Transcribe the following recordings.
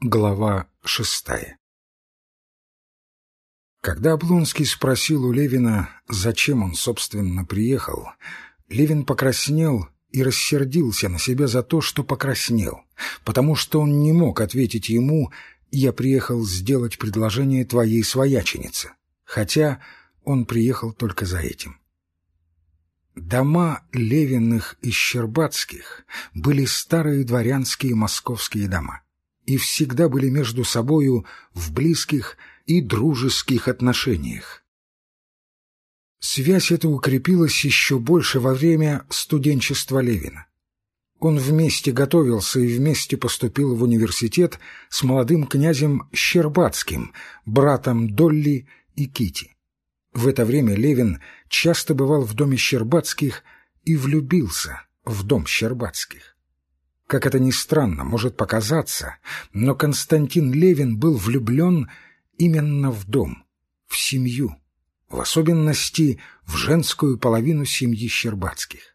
Глава шестая Когда Облонский спросил у Левина, зачем он, собственно, приехал, Левин покраснел и рассердился на себя за то, что покраснел, потому что он не мог ответить ему «я приехал сделать предложение твоей свояченице», хотя он приехал только за этим. Дома Левиных и Щербатских были старые дворянские московские дома — и всегда были между собою в близких и дружеских отношениях. Связь эта укрепилась еще больше во время студенчества Левина. Он вместе готовился и вместе поступил в университет с молодым князем Щербатским, братом Долли и Кити. В это время Левин часто бывал в доме Щербатских и влюбился в дом Щербатских. Как это ни странно может показаться, но Константин Левин был влюблен именно в дом, в семью, в особенности в женскую половину семьи Щербатских.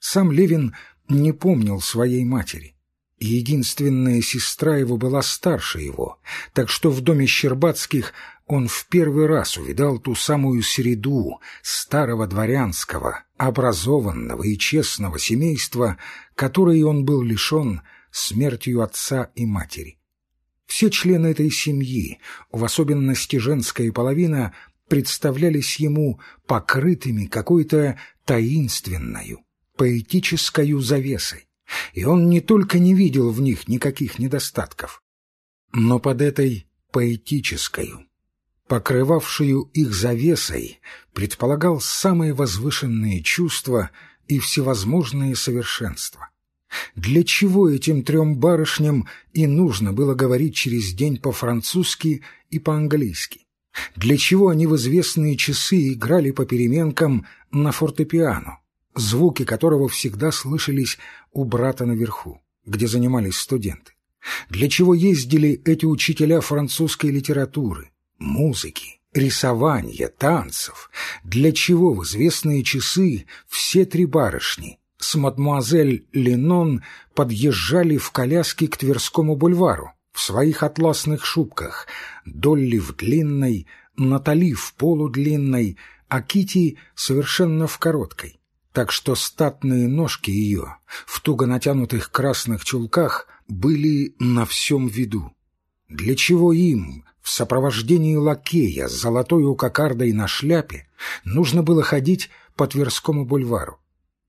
Сам Левин не помнил своей матери, и единственная сестра его была старше его, так что в доме Щербатских он в первый раз увидал ту самую среду старого дворянского, образованного и честного семейства, которой он был лишен смертью отца и матери. Все члены этой семьи, в особенности женская половина, представлялись ему покрытыми какой-то таинственною, поэтическою завесой, и он не только не видел в них никаких недостатков, но под этой поэтическою, покрывавшую их завесой, предполагал самые возвышенные чувства и всевозможные совершенства. Для чего этим трем барышням и нужно было говорить через день по-французски и по-английски? Для чего они в известные часы играли по переменкам на фортепиано, звуки которого всегда слышались у брата наверху, где занимались студенты? Для чего ездили эти учителя французской литературы, музыки, рисования, танцев, для чего в известные часы все три барышни с мадемуазель Ленон подъезжали в коляске к Тверскому бульвару в своих атласных шубках, Долли в длинной, Натали в полудлинной, а Кити совершенно в короткой, так что статные ножки ее в туго натянутых красных чулках были на всем виду. Для чего им, в сопровождении лакея с золотой кокардой на шляпе нужно было ходить по Тверскому бульвару.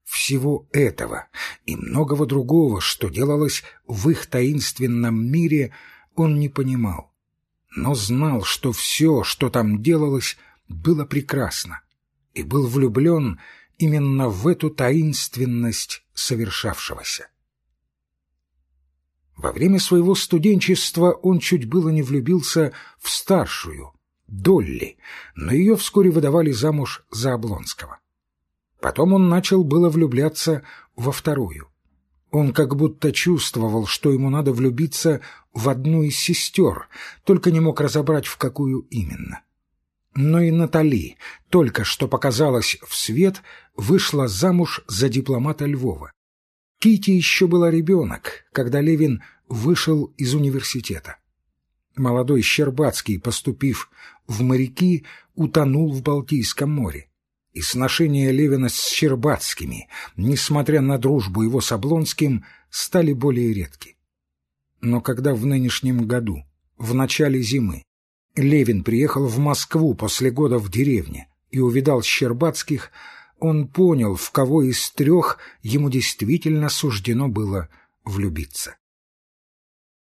Всего этого и многого другого, что делалось в их таинственном мире, он не понимал, но знал, что все, что там делалось, было прекрасно, и был влюблен именно в эту таинственность совершавшегося. Во время своего студенчества он чуть было не влюбился в старшую, Долли, но ее вскоре выдавали замуж за Облонского. Потом он начал было влюбляться во вторую. Он как будто чувствовал, что ему надо влюбиться в одну из сестер, только не мог разобрать, в какую именно. Но и Натали, только что показалась в свет, вышла замуж за дипломата Львова. Кити еще была ребенок, когда Левин вышел из университета. Молодой Щербацкий, поступив в моряки, утонул в Балтийском море. И сношения Левина с Щербацкими, несмотря на дружбу его с Облонским, стали более редки. Но когда в нынешнем году, в начале зимы, Левин приехал в Москву после года в деревне и увидал Щербацких, он понял, в кого из трех ему действительно суждено было влюбиться.